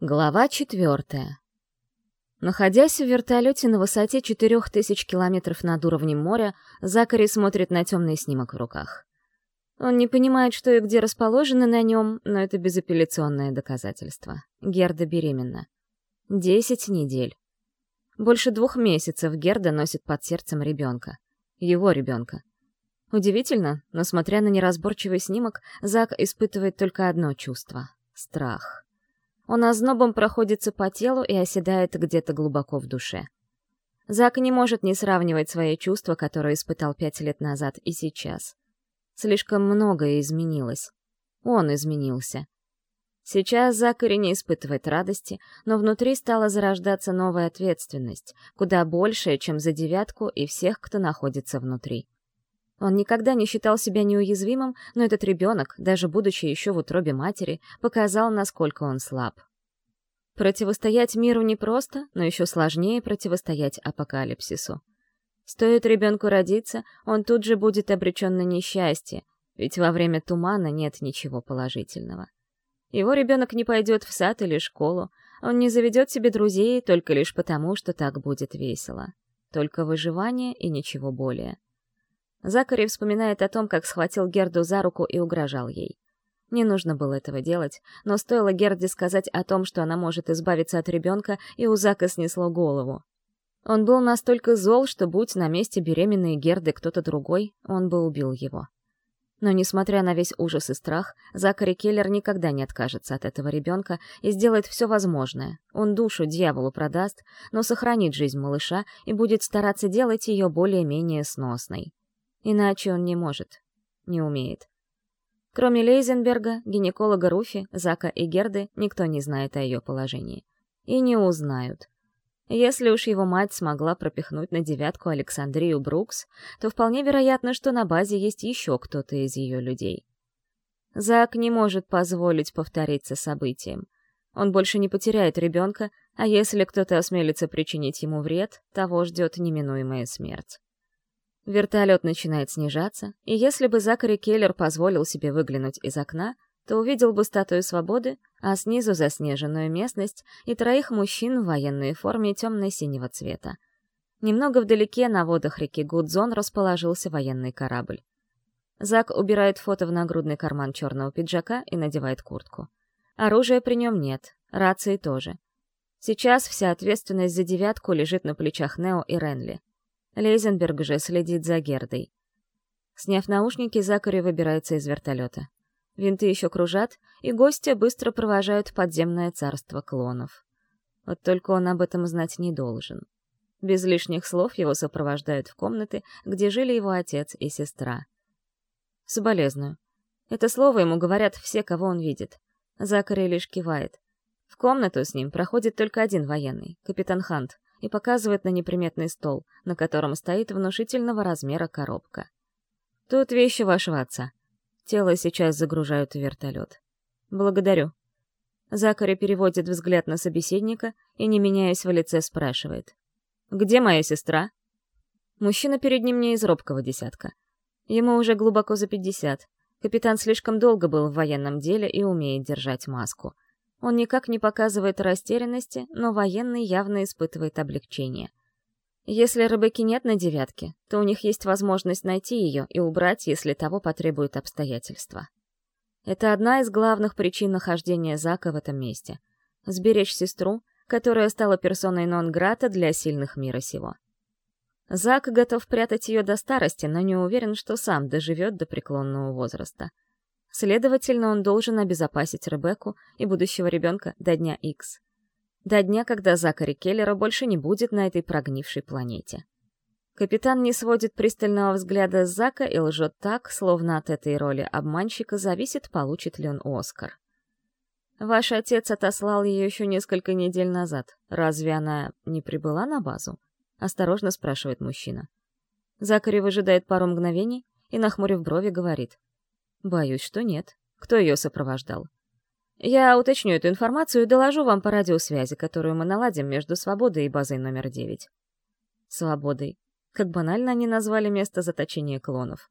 Глава четвертая. Находясь в вертолете на высоте 4000 километров над уровнем моря, Закари смотрит на темный снимок в руках. Он не понимает, что и где расположено на нем, но это безапелляционное доказательство. Герда беременна. Десять недель. Больше двух месяцев Герда носит под сердцем ребенка. Его ребенка. Удивительно, но смотря на неразборчивый снимок, Зак испытывает только одно чувство — страх. Он ознобом проходится по телу и оседает где-то глубоко в душе. Зак не может не сравнивать свои чувства, которые испытал пять лет назад и сейчас. Слишком многое изменилось. Он изменился. Сейчас Закари не испытывает радости, но внутри стала зарождаться новая ответственность, куда большая, чем за девятку и всех, кто находится внутри. Он никогда не считал себя неуязвимым, но этот ребенок, даже будучи еще в утробе матери, показал, насколько он слаб. Противостоять миру непросто, но еще сложнее противостоять апокалипсису. Стоит ребенку родиться, он тут же будет обречен на несчастье, ведь во время тумана нет ничего положительного. Его ребенок не пойдет в сад или школу, он не заведет себе друзей только лишь потому, что так будет весело. Только выживание и ничего более. Закари вспоминает о том, как схватил Герду за руку и угрожал ей. Не нужно было этого делать, но стоило Герде сказать о том, что она может избавиться от ребенка, и у Зака снесло голову. Он был настолько зол, что будь на месте беременной Герды кто-то другой, он бы убил его. Но, несмотря на весь ужас и страх, Закари Келлер никогда не откажется от этого ребенка и сделает все возможное. Он душу дьяволу продаст, но сохранит жизнь малыша и будет стараться делать ее более-менее сносной. Иначе он не может, не умеет. Кроме Лейзенберга, гинеколога Руфи, Зака и Герды, никто не знает о ее положении. И не узнают. Если уж его мать смогла пропихнуть на девятку Александрию Брукс, то вполне вероятно, что на базе есть еще кто-то из ее людей. Зак не может позволить повториться событиям. Он больше не потеряет ребенка, а если кто-то осмелится причинить ему вред, того ждет неминуемая смерть. Вертолет начинает снижаться, и если бы Закари Келлер позволил себе выглянуть из окна, то увидел бы статую свободы, а снизу заснеженную местность и троих мужчин в военной форме темно-синего цвета. Немного вдалеке на водах реки Гудзон расположился военный корабль. Зак убирает фото в нагрудный карман черного пиджака и надевает куртку. Оружия при нем нет, рации тоже. Сейчас вся ответственность за девятку лежит на плечах Нео и Ренли. Лейзенберг же следит за Гердой. Сняв наушники, Закари выбирается из вертолета. Винты еще кружат, и гостя быстро провожают подземное царство клонов. Вот только он об этом знать не должен. Без лишних слов его сопровождают в комнаты, где жили его отец и сестра. Соболезную. Это слово ему говорят все, кого он видит. Закари лишь кивает. В комнату с ним проходит только один военный, капитан Хант, и показывает на неприметный стол, на котором стоит внушительного размера коробка. «Тут вещи вашего отца. Тело сейчас загружают в вертолет. Благодарю». Закари переводит взгляд на собеседника и, не меняясь в лице, спрашивает. «Где моя сестра?» Мужчина перед ним не из робкого десятка. Ему уже глубоко за пятьдесят. Капитан слишком долго был в военном деле и умеет держать маску. Он никак не показывает растерянности, но военный явно испытывает облегчение. Если Ребекки нет на девятке, то у них есть возможность найти ее и убрать, если того потребуют обстоятельства. Это одна из главных причин нахождения Зака в этом месте. Сберечь сестру, которая стала персоной нон-грата для сильных мира сего. Зак готов прятать ее до старости, но не уверен, что сам доживет до преклонного возраста. Следовательно, он должен обезопасить Ребекку и будущего ребенка до дня X. До дня, когда Закари Келлера больше не будет на этой прогнившей планете. Капитан не сводит пристального взгляда с Зака и лжет так, словно от этой роли обманщика зависит, получит ли он Оскар. Ваш отец отослал ее еще несколько недель назад. Разве она не прибыла на базу? Осторожно спрашивает мужчина. Закари выжидает пару мгновений и, нахмурив брови, говорит. Боюсь, что нет. Кто ее сопровождал? Я уточню эту информацию и доложу вам по радиосвязи, которую мы наладим между Свободой и базой номер 9. Свободой. Как банально они назвали место заточения клонов.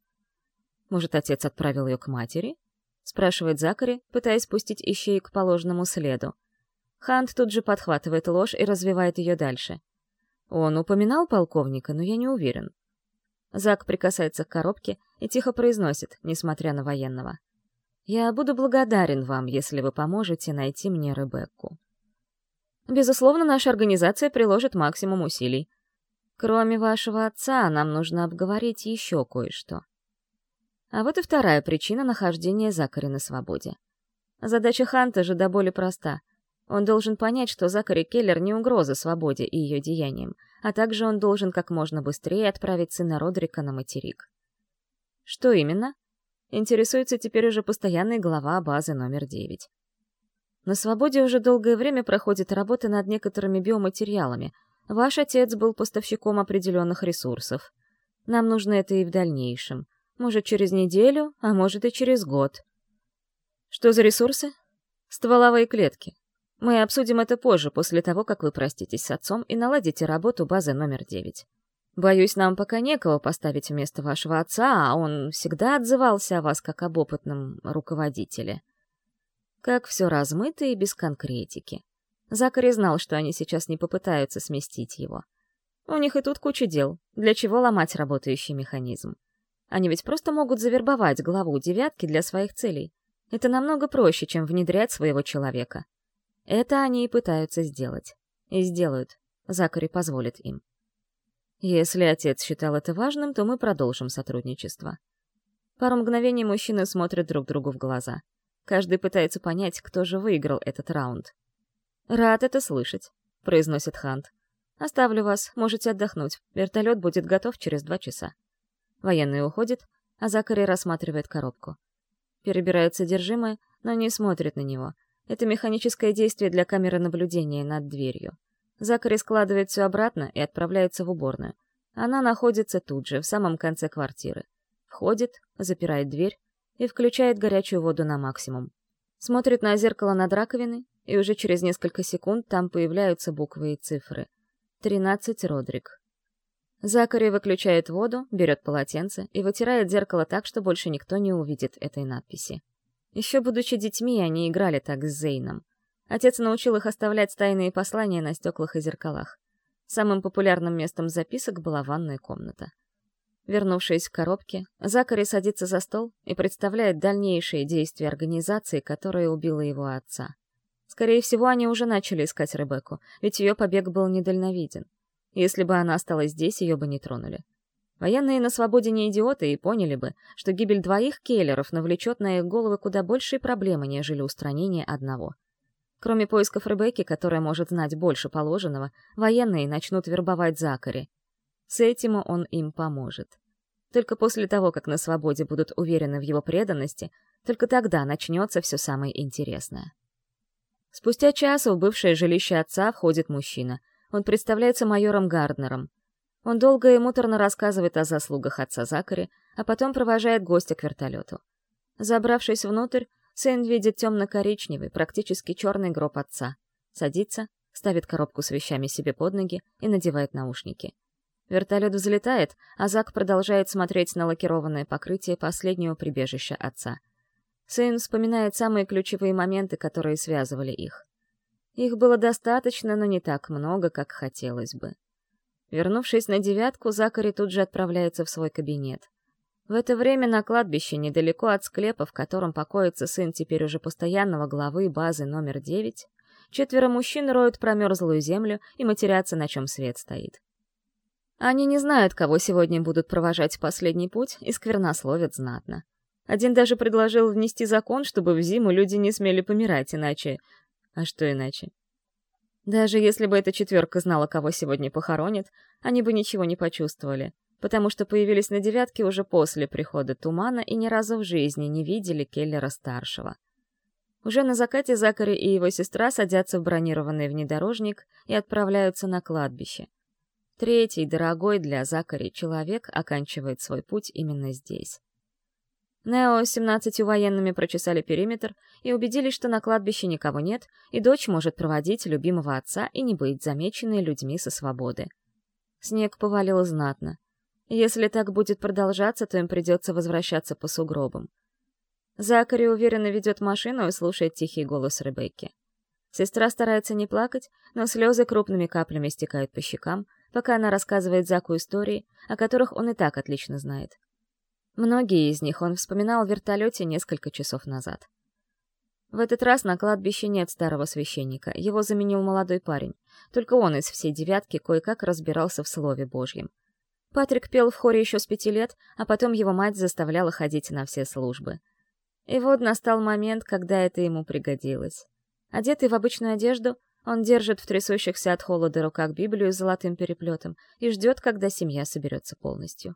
Может, отец отправил ее к матери? Спрашивает Закари, пытаясь пустить ищей к положенному следу. Хант тут же подхватывает ложь и развивает ее дальше. Он упоминал полковника, но я не уверен. Зак прикасается к коробке и тихо произносит, несмотря на военного. «Я буду благодарен вам, если вы поможете найти мне Ребекку». Безусловно, наша организация приложит максимум усилий. Кроме вашего отца, нам нужно обговорить еще кое-что. А вот и вторая причина нахождения Закари на свободе. Задача Ханта же до боли проста. Он должен понять, что Закари Келлер не угроза свободе и ее деяниям, а также он должен как можно быстрее отправить сына Родрика на материк. Что именно? Интересуется теперь уже постоянный глава базы номер 9. На свободе уже долгое время проходит работа над некоторыми биоматериалами. Ваш отец был поставщиком определенных ресурсов. Нам нужно это и в дальнейшем. Может, через неделю, а может и через год. Что за ресурсы? Стволовые клетки. Мы обсудим это позже, после того, как вы проститесь с отцом и наладите работу базы номер 9. Боюсь, нам пока некого поставить вместо вашего отца, а он всегда отзывался о вас как об опытном руководителе. Как все размыто и без конкретики. Закари знал, что они сейчас не попытаются сместить его. У них и тут куча дел. Для чего ломать работающий механизм? Они ведь просто могут завербовать главу девятки для своих целей. Это намного проще, чем внедрять своего человека. Это они и пытаются сделать. И сделают. Закари позволит им. Если отец считал это важным, то мы продолжим сотрудничество. Пару мгновений мужчины смотрят друг другу в глаза. Каждый пытается понять, кто же выиграл этот раунд. «Рад это слышать», — произносит Хант. «Оставлю вас, можете отдохнуть. Вертолет будет готов через два часа». Военный уходит, а Закари рассматривает коробку. Перебирает содержимое, но не смотрит на него — это механическое действие для камеры наблюдения над дверью. Закари складывает все обратно и отправляется в уборную. Она находится тут же, в самом конце квартиры. Входит, запирает дверь и включает горячую воду на максимум. Смотрит на зеркало над раковиной, и уже через несколько секунд там появляются буквы и цифры. 13 Родрик. Закари выключает воду, берет полотенце и вытирает зеркало так, что больше никто не увидит этой надписи. Еще будучи детьми, они играли так с Зейном. Отец научил их оставлять тайные послания на стеклах и зеркалах. Самым популярным местом записок была ванная комната. Вернувшись к коробке, Закари садится за стол и представляет дальнейшие действия организации, которая убила его отца. Скорее всего, они уже начали искать Ребекку, ведь ее побег был недальновиден. Если бы она осталась здесь, ее бы не тронули. Военные на свободе не идиоты и поняли бы, что гибель двоих келлеров навлечет на их головы куда большие проблемы, нежели устранение одного. Кроме поисков Ребекки, которая может знать больше положенного, военные начнут вербовать Закари. С этим он им поможет. Только после того, как на свободе будут уверены в его преданности, только тогда начнется все самое интересное. Спустя час в бывшее жилище отца входит мужчина. Он представляется майором Гарднером. Он долго и муторно рассказывает о заслугах отца Закари, а потом провожает гостя к вертолету. Забравшись внутрь, сын видит темно-коричневый, практически черный гроб отца. Садится, ставит коробку с вещами себе под ноги и надевает наушники. Вертолет взлетает, а Зак продолжает смотреть на лакированное покрытие последнего прибежища отца. Сын вспоминает самые ключевые моменты, которые связывали их. Их было достаточно, но не так много, как хотелось бы. Вернувшись на девятку, Закари тут же отправляется в свой кабинет. В это время на кладбище, недалеко от склепа, в котором покоится сын теперь уже постоянного главы базы номер девять, четверо мужчин роют промерзлую землю и матерятся, на чем свет стоит. Они не знают, кого сегодня будут провожать в последний путь, и сквернословят знатно. Один даже предложил внести закон, чтобы в зиму люди не смели помирать, иначе... А что иначе? Даже если бы эта четверка знала, кого сегодня похоронят, они бы ничего не почувствовали, потому что появились на девятке уже после прихода тумана и ни разу в жизни не видели Келлера-старшего. Уже на закате Закари и его сестра садятся в бронированный внедорожник и отправляются на кладбище. Третий, дорогой для Закари человек, оканчивает свой путь именно здесь. Нео с семнадцатью военными прочесали периметр и убедились, что на кладбище никого нет, и дочь может проводить любимого отца и не быть замеченной людьми со свободы. Снег повалил знатно. Если так будет продолжаться, то им придется возвращаться по сугробам. Закари уверенно ведет машину и слушает тихий голос Ребекки. Сестра старается не плакать, но слезы крупными каплями стекают по щекам, пока она рассказывает Заку истории, о которых он и так отлично знает. Многие из них он вспоминал в вертолете несколько часов назад. В этот раз на кладбище нет старого священника, его заменил молодой парень. Только он из всей девятки кое-как разбирался в Слове Божьем. Патрик пел в хоре еще с пяти лет, а потом его мать заставляла ходить на все службы. И вот настал момент, когда это ему пригодилось. Одетый в обычную одежду, он держит в трясущихся от холода руках Библию с золотым переплетом и ждет, когда семья соберется полностью.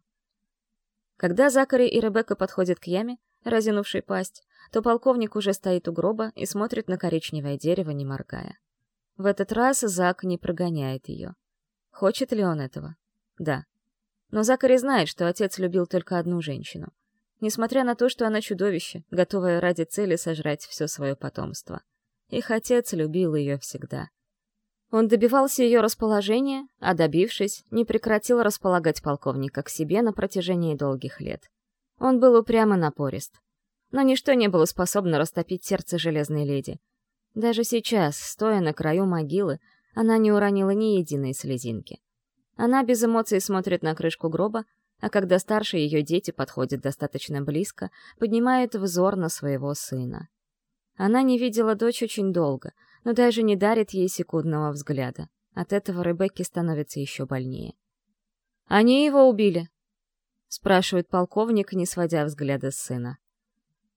Когда Закари и Ребекка подходят к яме, разинувшей пасть, то полковник уже стоит у гроба и смотрит на коричневое дерево, не моргая. В этот раз Зак не прогоняет ее. Хочет ли он этого? Да. Но Закари знает, что отец любил только одну женщину. Несмотря на то, что она чудовище, готовая ради цели сожрать все свое потомство. Их отец любил ее всегда. Он добивался ее расположения, а добившись, не прекратил располагать полковника к себе на протяжении долгих лет. Он был упрямо напорист. Но ничто не было способно растопить сердце железной леди. Даже сейчас, стоя на краю могилы, она не уронила ни единой слезинки. Она без эмоций смотрит на крышку гроба, а когда старшие ее дети подходят достаточно близко, поднимает взор на своего сына. Она не видела дочь очень долго, но даже не дарит ей секундного взгляда. От этого Ребекке становится еще больнее. «Они его убили?» — спрашивает полковник, не сводя взгляда с сына.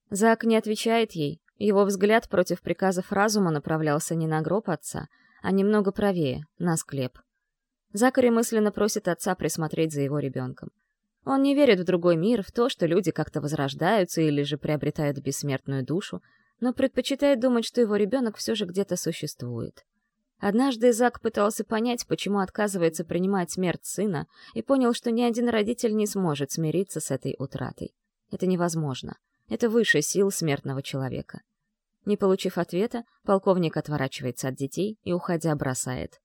Зак не отвечает ей. Его взгляд против приказов разума направлялся не на гроб отца, а немного правее, на склеп. Закари мысленно просит отца присмотреть за его ребенком. Он не верит в другой мир, в то, что люди как-то возрождаются или же приобретают бессмертную душу, но предпочитает думать, что его ребенок все же где-то существует. Однажды Зак пытался понять, почему отказывается принимать смерть сына, и понял, что ни один родитель не сможет смириться с этой утратой. Это невозможно. Это выше сил смертного человека. Не получив ответа, полковник отворачивается от детей и, уходя, бросает.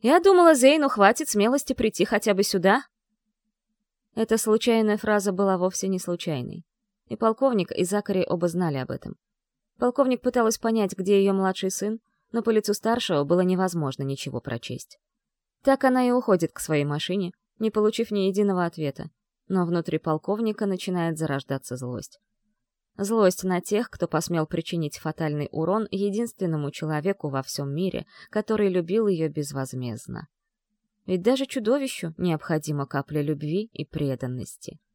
«Я думала, Зейну хватит смелости прийти хотя бы сюда». Эта случайная фраза была вовсе не случайной. И полковник, и Закари оба знали об этом. Полковник пыталась понять, где ее младший сын, но по лицу старшего было невозможно ничего прочесть. Так она и уходит к своей машине, не получив ни единого ответа, но внутри полковника начинает зарождаться злость. Злость на тех, кто посмел причинить фатальный урон единственному человеку во всем мире, который любил ее безвозмездно. Ведь даже чудовищу необходима капля любви и преданности —